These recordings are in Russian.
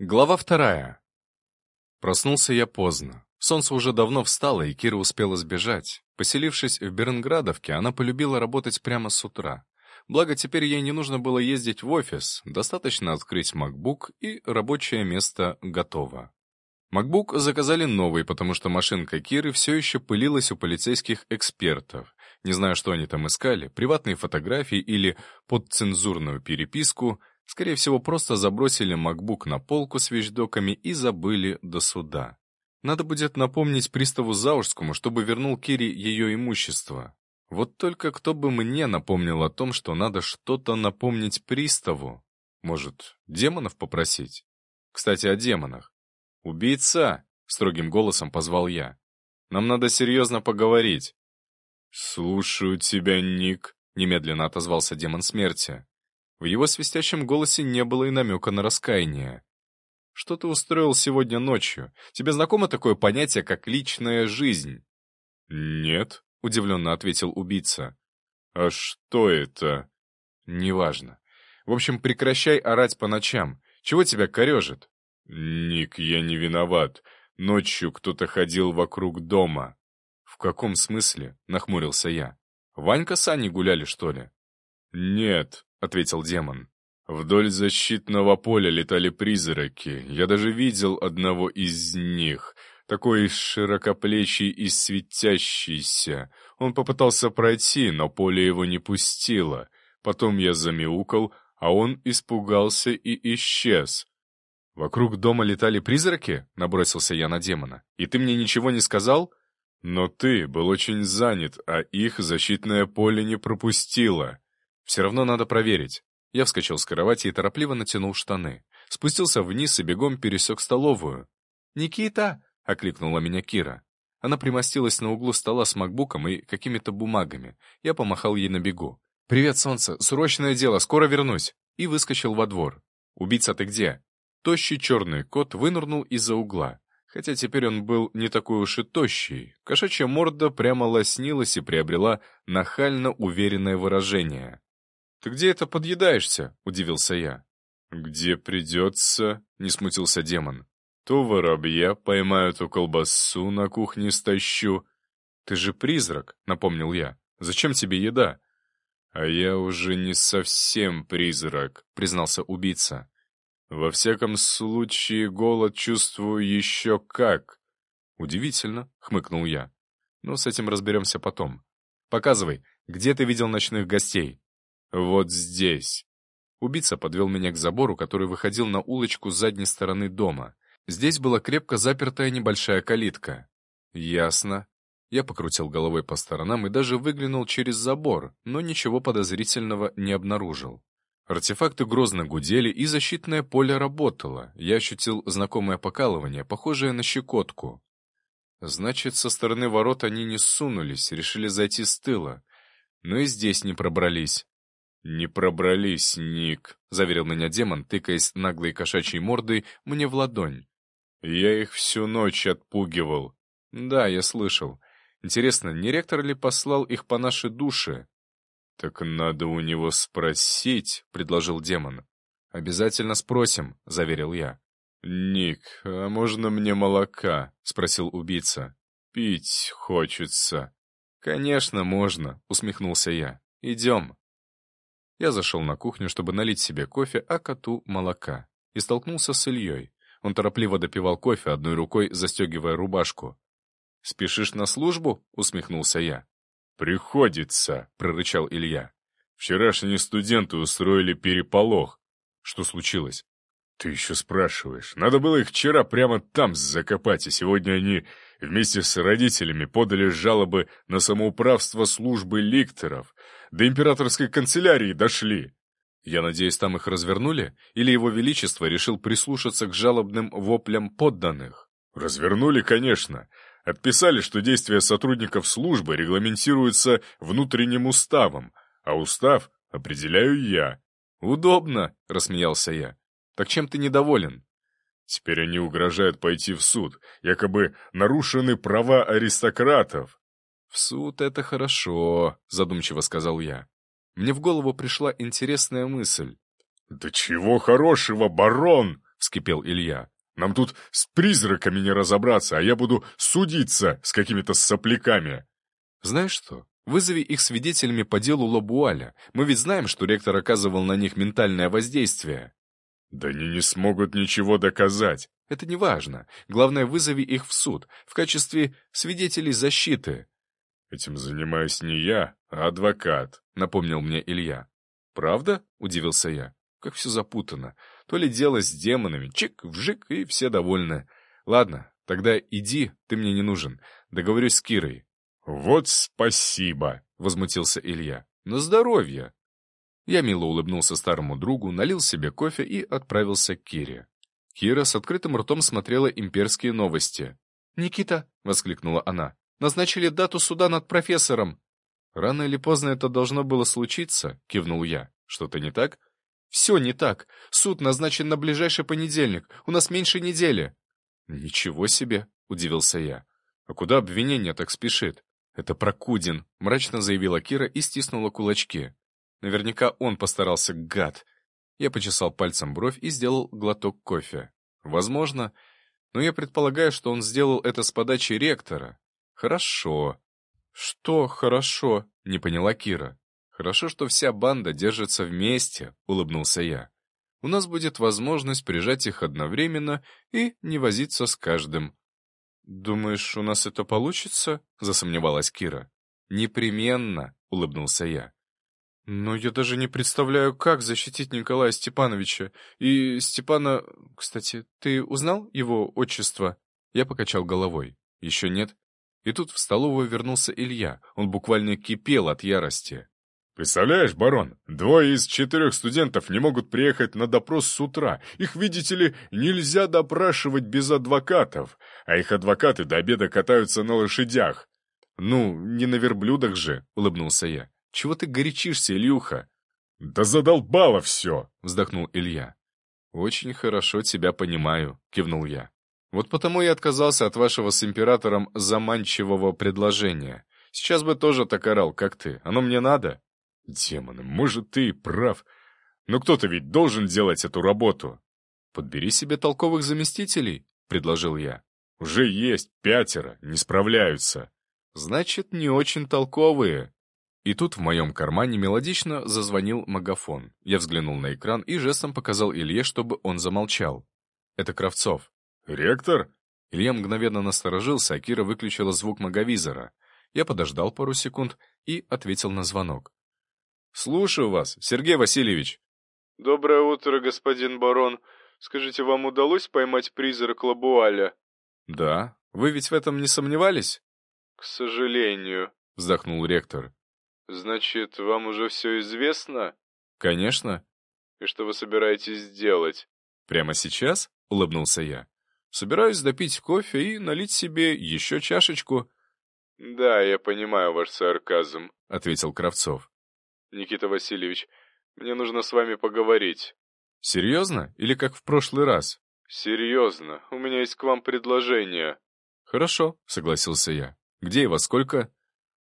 Глава вторая. Проснулся я поздно. Солнце уже давно встало, и Кира успела сбежать. Поселившись в Бернградовке, она полюбила работать прямо с утра. Благо, теперь ей не нужно было ездить в офис, достаточно открыть MacBook, и рабочее место готово. MacBook заказали новый, потому что машинка Киры все еще пылилась у полицейских экспертов. Не знаю, что они там искали, приватные фотографии или подцензурную переписку — Скорее всего, просто забросили MacBook на полку с вещдоками и забыли до суда. Надо будет напомнить приставу Заужскому, чтобы вернул Кире ее имущество. Вот только кто бы мне напомнил о том, что надо что-то напомнить приставу? Может, демонов попросить? Кстати, о демонах. «Убийца!» — строгим голосом позвал я. «Нам надо серьезно поговорить». «Слушаю тебя, Ник», — немедленно отозвался демон смерти. В его свистящем голосе не было и намека на раскаяние. «Что ты устроил сегодня ночью? Тебе знакомо такое понятие, как личная жизнь?» «Нет», — удивленно ответил убийца. «А что это?» «Неважно. В общем, прекращай орать по ночам. Чего тебя корежит?» «Ник, я не виноват. Ночью кто-то ходил вокруг дома». «В каком смысле?» — нахмурился я. «Ванька с Аней гуляли, что ли?» «Нет», — ответил демон. «Вдоль защитного поля летали призраки. Я даже видел одного из них, такой широкоплечий и светящийся. Он попытался пройти, но поле его не пустило. Потом я замяукал, а он испугался и исчез. «Вокруг дома летали призраки?» — набросился я на демона. «И ты мне ничего не сказал?» «Но ты был очень занят, а их защитное поле не пропустило. Все равно надо проверить. Я вскочил с кровати и торопливо натянул штаны. Спустился вниз и бегом пересек столовую. «Никита!» — окликнула меня Кира. Она примостилась на углу стола с макбуком и какими-то бумагами. Я помахал ей на бегу. «Привет, солнце! Срочное дело, скоро вернусь!» И выскочил во двор. «Убийца ты где?» Тощий черный кот вынырнул из-за угла. Хотя теперь он был не такой уж и тощий. Кошачья морда прямо лоснилась и приобрела нахально уверенное выражение. «Ты где это подъедаешься?» — удивился я. «Где придется?» — не смутился демон. «То воробья поймаю, то колбасу на кухне стащу». «Ты же призрак», — напомнил я. «Зачем тебе еда?» «А я уже не совсем призрак», — признался убийца. «Во всяком случае, голод чувствую еще как». «Удивительно», — хмыкнул я. «Ну, с этим разберемся потом. Показывай, где ты видел ночных гостей?» «Вот здесь». Убийца подвел меня к забору, который выходил на улочку с задней стороны дома. Здесь была крепко запертая небольшая калитка. «Ясно». Я покрутил головой по сторонам и даже выглянул через забор, но ничего подозрительного не обнаружил. Артефакты грозно гудели, и защитное поле работало. Я ощутил знакомое покалывание, похожее на щекотку. Значит, со стороны ворот они не сунулись, решили зайти с тыла. Но и здесь не пробрались. «Не пробрались, Ник», — заверил меня демон, тыкаясь наглой кошачьей мордой мне в ладонь. «Я их всю ночь отпугивал». «Да, я слышал. Интересно, не ректор ли послал их по нашей душе?» «Так надо у него спросить», — предложил демон. «Обязательно спросим», — заверил я. «Ник, а можно мне молока?» — спросил убийца. «Пить хочется». «Конечно, можно», — усмехнулся я. «Идем». Я зашел на кухню, чтобы налить себе кофе, а коту — молока. И столкнулся с Ильей. Он торопливо допивал кофе, одной рукой застегивая рубашку. «Спешишь на службу?» — усмехнулся я. «Приходится», — прорычал Илья. «Вчерашние студенты устроили переполох. Что случилось?» «Ты еще спрашиваешь. Надо было их вчера прямо там закопать, и сегодня они вместе с родителями подали жалобы на самоуправство службы ликторов. До императорской канцелярии дошли. Я надеюсь, там их развернули? Или его величество решил прислушаться к жалобным воплям подданных? Развернули, конечно. Отписали, что действия сотрудников службы регламентируются внутренним уставом, а устав определяю я. «Удобно», — рассмеялся я. «Так чем ты недоволен?» Теперь они угрожают пойти в суд. Якобы нарушены права аристократов. «В суд это хорошо», — задумчиво сказал я. Мне в голову пришла интересная мысль. «Да чего хорошего, барон!» — вскипел Илья. «Нам тут с призраками не разобраться, а я буду судиться с какими-то сопляками». «Знаешь что? Вызови их свидетелями по делу Лабуаля. Мы ведь знаем, что ректор оказывал на них ментальное воздействие». «Да они не смогут ничего доказать». «Это не важно. Главное, вызови их в суд, в качестве свидетелей защиты». «Этим занимаюсь не я, а адвокат», — напомнил мне Илья. «Правда?» — удивился я. «Как все запутано. То ли дело с демонами. Чик, вжик, и все довольны. Ладно, тогда иди, ты мне не нужен. Договорюсь с Кирой». «Вот спасибо!» — возмутился Илья. «На здоровье!» Я мило улыбнулся старому другу, налил себе кофе и отправился к Кире. Кира с открытым ртом смотрела имперские новости. «Никита!» — воскликнула она. «Назначили дату суда над профессором!» «Рано или поздно это должно было случиться», — кивнул я. «Что-то не так?» «Все не так. Суд назначен на ближайший понедельник. У нас меньше недели». «Ничего себе!» — удивился я. «А куда обвинение так спешит?» «Это Прокудин», — мрачно заявила Кира и стиснула кулачки. Наверняка он постарался, гад. Я почесал пальцем бровь и сделал глоток кофе. Возможно, но я предполагаю, что он сделал это с подачи ректора. Хорошо. Что хорошо? Не поняла Кира. Хорошо, что вся банда держится вместе, улыбнулся я. У нас будет возможность прижать их одновременно и не возиться с каждым. «Думаешь, у нас это получится?» — засомневалась Кира. «Непременно», — улыбнулся я. Но я даже не представляю, как защитить Николая Степановича. И Степана... Кстати, ты узнал его отчество? Я покачал головой. Еще нет. И тут в столовую вернулся Илья. Он буквально кипел от ярости. «Представляешь, барон, двое из четырех студентов не могут приехать на допрос с утра. Их, видите ли, нельзя допрашивать без адвокатов, а их адвокаты до обеда катаются на лошадях». «Ну, не на верблюдах же», — улыбнулся я. Чего ты горячишься, Илюха?» «Да задолбало все!» — вздохнул Илья. «Очень хорошо тебя понимаю», — кивнул я. «Вот потому я отказался от вашего с императором заманчивого предложения. Сейчас бы тоже так орал, как ты. Оно мне надо?» «Демоны, может, ты и прав. Но кто-то ведь должен делать эту работу». «Подбери себе толковых заместителей», — предложил я. «Уже есть пятеро, не справляются». «Значит, не очень толковые», и тут в моем кармане мелодично зазвонил магафон. Я взглянул на экран и жестом показал Илье, чтобы он замолчал. «Это Кравцов». «Ректор?» Илья мгновенно насторожился, а Кира выключила звук маговизора. Я подождал пару секунд и ответил на звонок. «Слушаю вас, Сергей Васильевич». «Доброе утро, господин барон. Скажите, вам удалось поймать призрак Лабуаля?» «Да. Вы ведь в этом не сомневались?» «К сожалению», — вздохнул ректор. «Значит, вам уже все известно?» «Конечно». «И что вы собираетесь сделать?» «Прямо сейчас?» — улыбнулся я. «Собираюсь допить кофе и налить себе еще чашечку». «Да, я понимаю ваш сарказм», — ответил Кравцов. «Никита Васильевич, мне нужно с вами поговорить». «Серьезно? Или как в прошлый раз?» «Серьезно. У меня есть к вам предложение». «Хорошо», — согласился я. «Где и во сколько?»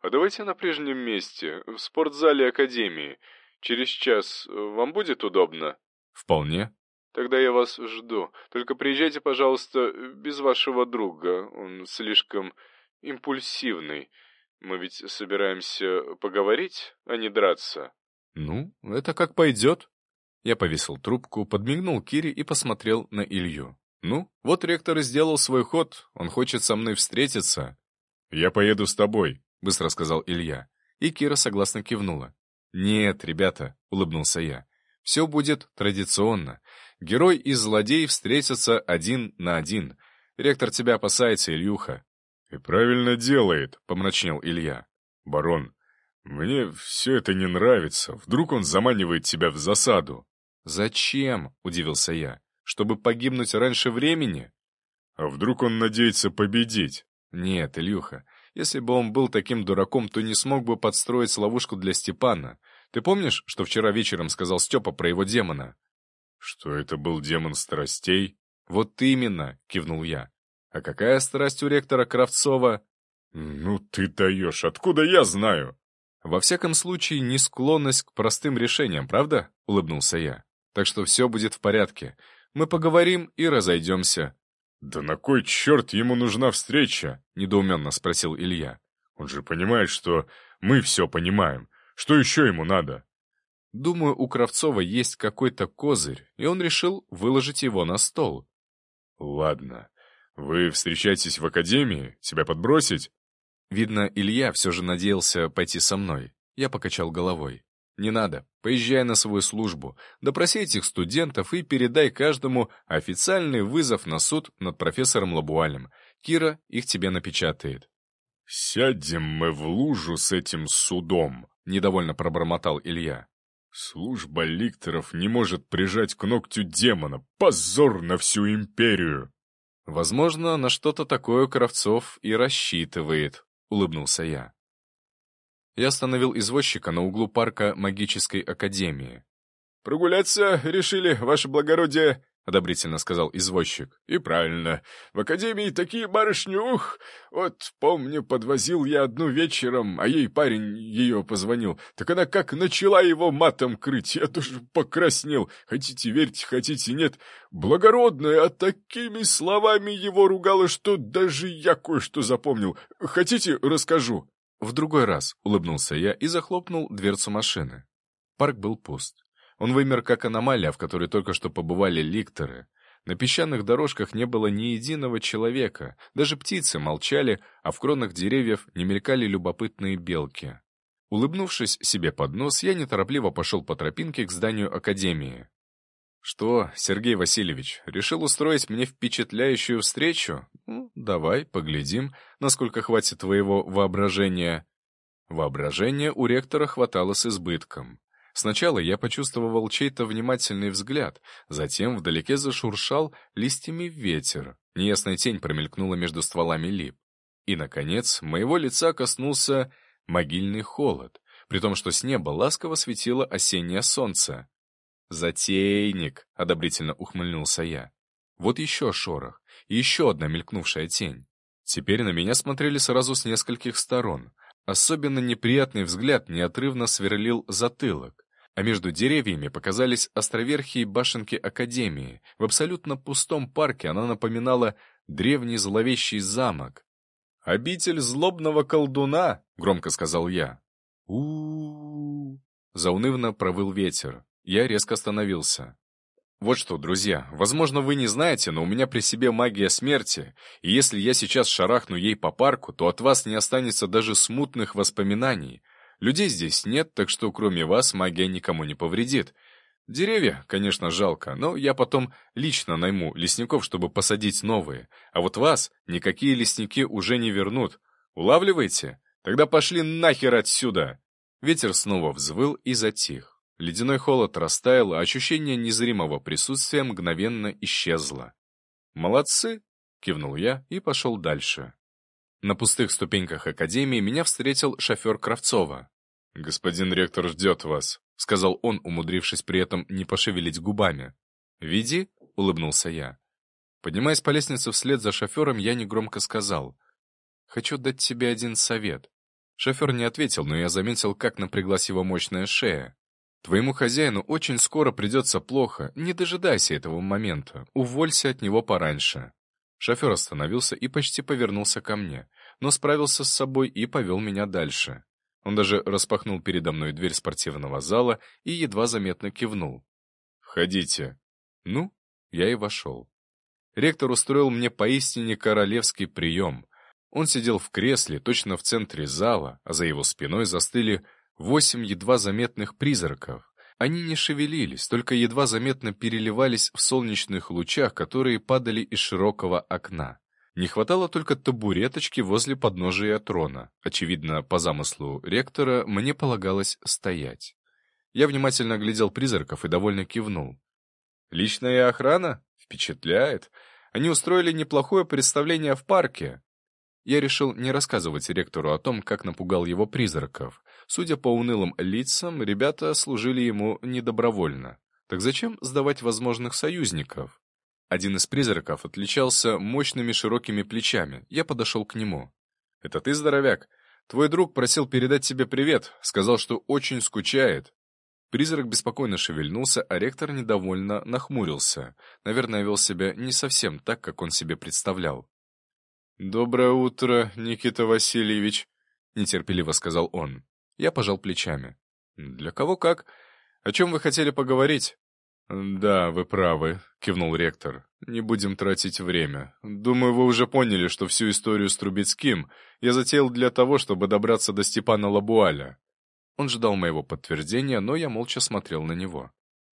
А давайте на прежнем месте, в спортзале Академии. Через час вам будет удобно? Вполне. Тогда я вас жду. Только приезжайте, пожалуйста, без вашего друга. Он слишком импульсивный. Мы ведь собираемся поговорить, а не драться. Ну, это как пойдет. Я повесил трубку, подмигнул Кире и посмотрел на Илью. Ну, вот ректор и сделал свой ход. Он хочет со мной встретиться. Я поеду с тобой, — быстро сказал Илья. И Кира согласно кивнула. «Нет, ребята», — улыбнулся я. «Все будет традиционно. Герой и злодей встретятся один на один. Ректор тебя опасается, Ильюха». «И правильно делает», — помрачнел Илья. «Барон, мне все это не нравится. Вдруг он заманивает тебя в засаду». «Зачем?» — удивился я. «Чтобы погибнуть раньше времени?» «А вдруг он надеется победить?» «Нет, Илюха, если бы он был таким дураком, то не смог бы подстроить ловушку для Степана. Ты помнишь, что вчера вечером сказал Степа про его демона?» «Что это был демон страстей?» «Вот именно», — кивнул я. «А какая страсть у ректора Кравцова?» «Ну ты даешь, откуда я знаю?» «Во всяком случае, не склонность к простым решениям, правда?» — улыбнулся я. «Так что все будет в порядке. Мы поговорим и разойдемся». «Да на кой черт ему нужна встреча?» — недоуменно спросил Илья. «Он же понимает, что мы все понимаем. Что еще ему надо?» Думаю, у Кравцова есть какой-то козырь, и он решил выложить его на стол. «Ладно. Вы встречаетесь в академии? Тебя подбросить?» Видно, Илья все же надеялся пойти со мной. Я покачал головой. «Не надо. Поезжай на свою службу. Допроси этих студентов и передай каждому официальный вызов на суд над профессором Лабуалем. Кира их тебе напечатает». «Сядем мы в лужу с этим судом», — недовольно пробормотал Илья. «Служба ликторов не может прижать к ногтю демона. Позор на всю империю!» «Возможно, на что-то такое Кравцов и рассчитывает», — улыбнулся я. Я остановил извозчика на углу парка магической академии. «Прогуляться решили, ваше благородие?» — одобрительно сказал извозчик. «И правильно. В академии такие барышни, ух! Вот, помню, подвозил я одну вечером, а ей парень ее позвонил. Так она как начала его матом крыть, я тоже покраснел. Хотите верьте, хотите нет. Благородная, а такими словами его ругала, что даже я кое-что запомнил. Хотите, расскажу?» В другой раз улыбнулся я и захлопнул дверцу машины. Парк был пуст. Он вымер как аномалия, в которой только что побывали ликторы. На песчаных дорожках не было ни единого человека, даже птицы молчали, а в кронах деревьев не мелькали любопытные белки. Улыбнувшись себе под нос, я неторопливо пошел по тропинке к зданию академии. «Что, Сергей Васильевич, решил устроить мне впечатляющую встречу? Ну, давай, поглядим, насколько хватит твоего воображения». Воображения у ректора хватало с избытком. Сначала я почувствовал чей-то внимательный взгляд, затем вдалеке зашуршал листьями ветер, неясная тень промелькнула между стволами лип. И, наконец, моего лица коснулся могильный холод, при том, что с неба ласково светило осеннее солнце. «Затейник!» — одобрительно ухмыльнулся я. Вот еще шорох, еще одна мелькнувшая тень. Теперь на меня смотрели сразу с нескольких сторон, Особенно неприятный взгляд неотрывно сверлил затылок, а между деревьями показались островерхие башенки Академии. В абсолютно пустом парке она напоминала древний зловещий замок. «Обитель злобного колдуна!» — громко сказал я. у у, -у Заунывно провыл ветер. Я резко остановился. Вот что, друзья, возможно, вы не знаете, но у меня при себе магия смерти, и если я сейчас шарахну ей по парку, то от вас не останется даже смутных воспоминаний. Людей здесь нет, так что кроме вас магия никому не повредит. Деревья, конечно, жалко, но я потом лично найму лесников, чтобы посадить новые. А вот вас никакие лесники уже не вернут. Улавливаете? Тогда пошли нахер отсюда!» Ветер снова взвыл и затих. Ледяной холод растаял, а ощущение незримого присутствия мгновенно исчезло. «Молодцы!» — кивнул я и пошел дальше. На пустых ступеньках академии меня встретил шофер Кравцова. «Господин ректор ждет вас», — сказал он, умудрившись при этом не пошевелить губами. «Веди», — улыбнулся я. Поднимаясь по лестнице вслед за шофером, я негромко сказал. «Хочу дать тебе один совет». Шофер не ответил, но я заметил, как напряглась его мощная шея. Твоему хозяину очень скоро придется плохо, не дожидайся этого момента, уволься от него пораньше». Шофер остановился и почти повернулся ко мне, но справился с собой и повел меня дальше. Он даже распахнул передо мной дверь спортивного зала и едва заметно кивнул. «Входите». Ну, я и вошел. Ректор устроил мне поистине королевский прием. Он сидел в кресле, точно в центре зала, а за его спиной застыли Восемь едва заметных призраков. Они не шевелились, только едва заметно переливались в солнечных лучах, которые падали из широкого окна. Не хватало только табуреточки возле подножия трона. Очевидно, по замыслу ректора мне полагалось стоять. Я внимательно глядел призраков и довольно кивнул. «Личная охрана? Впечатляет. Они устроили неплохое представление в парке. Я решил не рассказывать ректору о том, как напугал его призраков. Судя по унылым лицам, ребята служили ему недобровольно. Так зачем сдавать возможных союзников? Один из призраков отличался мощными широкими плечами. Я подошел к нему. «Это ты, здоровяк? Твой друг просил передать тебе привет, сказал, что очень скучает». Призрак беспокойно шевельнулся, а ректор недовольно нахмурился. Наверное, вел себя не совсем так, как он себе представлял. «Доброе утро, Никита Васильевич», — нетерпеливо сказал он. Я пожал плечами. «Для кого как? О чем вы хотели поговорить?» «Да, вы правы», — кивнул ректор. «Не будем тратить время. Думаю, вы уже поняли, что всю историю с Трубецким я затеял для того, чтобы добраться до Степана Лабуаля. Он ждал моего подтверждения, но я молча смотрел на него.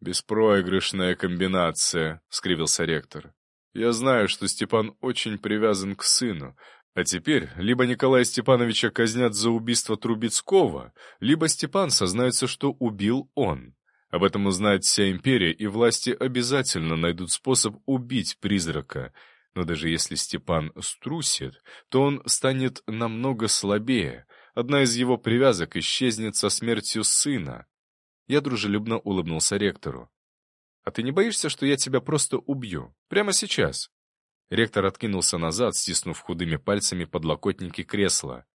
«Беспроигрышная комбинация», — скривился ректор. «Я знаю, что Степан очень привязан к сыну, а теперь либо Николая Степановича казнят за убийство Трубецкого, либо Степан сознается, что убил он. Об этом узнает вся империя, и власти обязательно найдут способ убить призрака. Но даже если Степан струсит, то он станет намного слабее, Одна из его привязок исчезнет со смертью сына. Я дружелюбно улыбнулся ректору. «А ты не боишься, что я тебя просто убью? Прямо сейчас?» Ректор откинулся назад, стиснув худыми пальцами подлокотники кресла.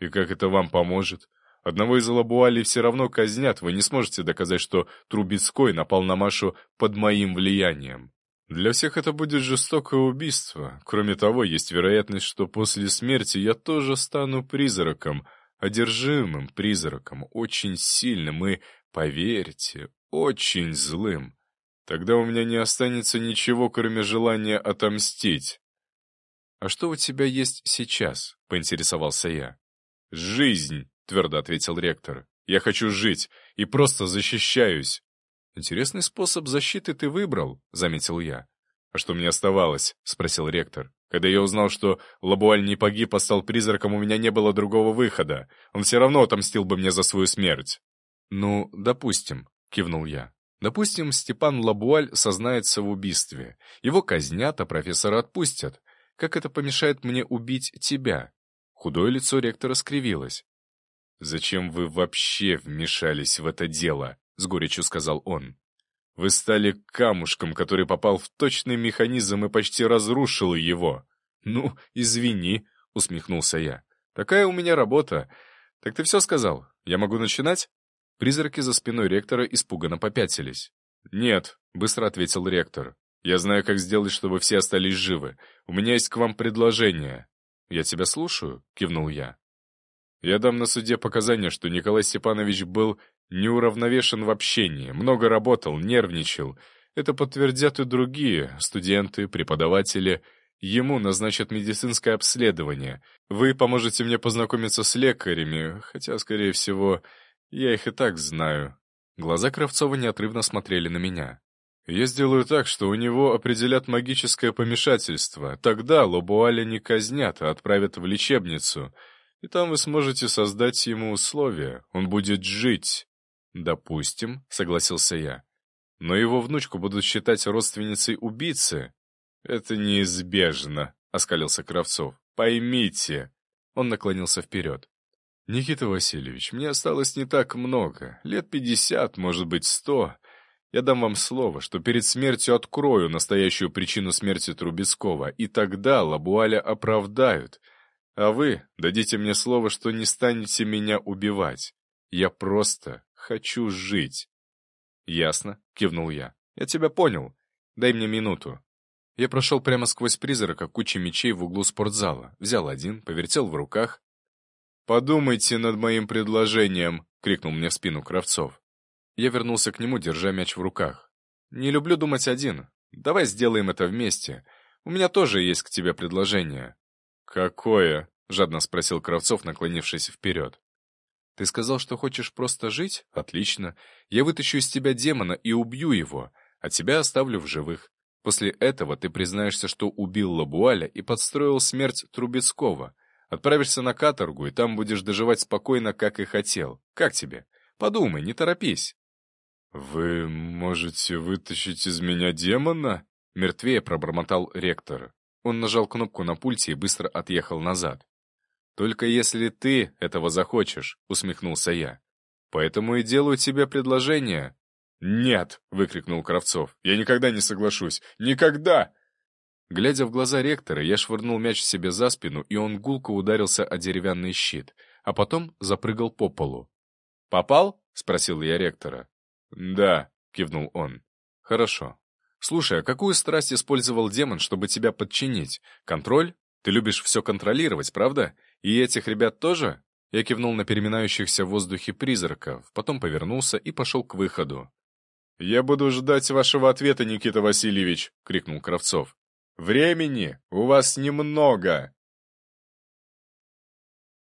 «И как это вам поможет? Одного из лабуалей все равно казнят, вы не сможете доказать, что Трубецкой напал на Машу под моим влиянием. Для всех это будет жестокое убийство. Кроме того, есть вероятность, что после смерти я тоже стану призраком, одержимым призраком, очень сильным и, поверьте, очень злым. Тогда у меня не останется ничего, кроме желания отомстить. — А что у тебя есть сейчас? — поинтересовался я. — Жизнь, — твердо ответил ректор. — Я хочу жить и просто защищаюсь. — Интересный способ защиты ты выбрал, — заметил я. — А что мне оставалось? — спросил ректор. Когда я узнал, что Лабуаль не погиб, а стал призраком, у меня не было другого выхода. Он все равно отомстил бы мне за свою смерть. «Ну, допустим», — кивнул я. «Допустим, Степан Лабуаль сознается в убийстве. Его казнят, а профессора отпустят. Как это помешает мне убить тебя?» Худое лицо ректора скривилось. «Зачем вы вообще вмешались в это дело?» — с горечью сказал он. Вы стали камушком, который попал в точный механизм и почти разрушил его. Ну, извини, усмехнулся я. Такая у меня работа. Так ты все сказал? Я могу начинать? Призраки за спиной ректора испуганно попятились. «Нет», — быстро ответил ректор. «Я знаю, как сделать, чтобы все остались живы. У меня есть к вам предложение». «Я тебя слушаю», — кивнул я. «Я дам на суде показания, что Николай Степанович был Неуравновешен в общении, много работал, нервничал. Это подтвердят и другие, студенты, преподаватели. Ему назначат медицинское обследование. Вы поможете мне познакомиться с лекарями, хотя, скорее всего, я их и так знаю. Глаза Кравцова неотрывно смотрели на меня. Я сделаю так, что у него определят магическое помешательство. Тогда Лобуаля не казнят, а отправят в лечебницу. И там вы сможете создать ему условия. Он будет жить. «Допустим», — согласился я. «Но его внучку будут считать родственницей убийцы?» «Это неизбежно», — оскалился Кравцов. «Поймите». Он наклонился вперед. «Никита Васильевич, мне осталось не так много. Лет пятьдесят, может быть, сто. Я дам вам слово, что перед смертью открою настоящую причину смерти Трубецкого, и тогда Лабуаля оправдают. А вы дадите мне слово, что не станете меня убивать. Я просто хочу жить». «Ясно», — кивнул я. «Я тебя понял. Дай мне минуту». Я прошел прямо сквозь призрака кучи мечей в углу спортзала, взял один, повертел в руках. «Подумайте над моим предложением», — крикнул мне в спину Кравцов. Я вернулся к нему, держа мяч в руках. «Не люблю думать один. Давай сделаем это вместе. У меня тоже есть к тебе предложение». «Какое?» — жадно спросил Кравцов, наклонившись вперед. Ты сказал, что хочешь просто жить? Отлично. Я вытащу из тебя демона и убью его, а тебя оставлю в живых. После этого ты признаешься, что убил Лабуаля и подстроил смерть Трубецкого. Отправишься на каторгу, и там будешь доживать спокойно, как и хотел. Как тебе? Подумай, не торопись. «Вы можете вытащить из меня демона?» — мертвее пробормотал ректор. Он нажал кнопку на пульте и быстро отъехал назад. «Только если ты этого захочешь», — усмехнулся я. «Поэтому и делаю тебе предложение». «Нет!» — выкрикнул Кравцов. «Я никогда не соглашусь! Никогда!» Глядя в глаза ректора, я швырнул мяч себе за спину, и он гулко ударился о деревянный щит, а потом запрыгал по полу. «Попал?» — спросил я ректора. «Да», — кивнул он. «Хорошо. Слушай, а какую страсть использовал демон, чтобы тебя подчинить? Контроль? Ты любишь все контролировать, правда? И этих ребят тоже?» Я кивнул на переминающихся в воздухе призраков, потом повернулся и пошел к выходу. «Я буду ждать вашего ответа, Никита Васильевич!» — крикнул Кравцов. «Времени у вас немного!»